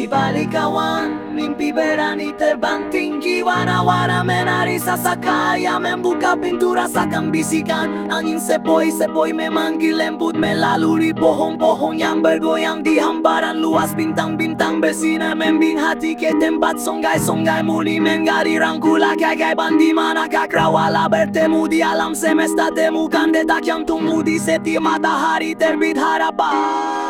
Di balik kawan, mimpi berani terbang tinggi. Warna-warna menari sasa kaya Membuka pintu. Rasakan bisikan Angin sepoi-sepoi memanggil lembut Melalui pohon-pohon yang bergoyang Di hambaran luas. Bintang-bintang bersinar Membing hati ke tempat songgai-songgai Muni. Menggari rangkula kegaiban Di mana kakrawala bertemu Di alam semesta. Temukan detak yang tumbuh Di seti matahari terbit harapan.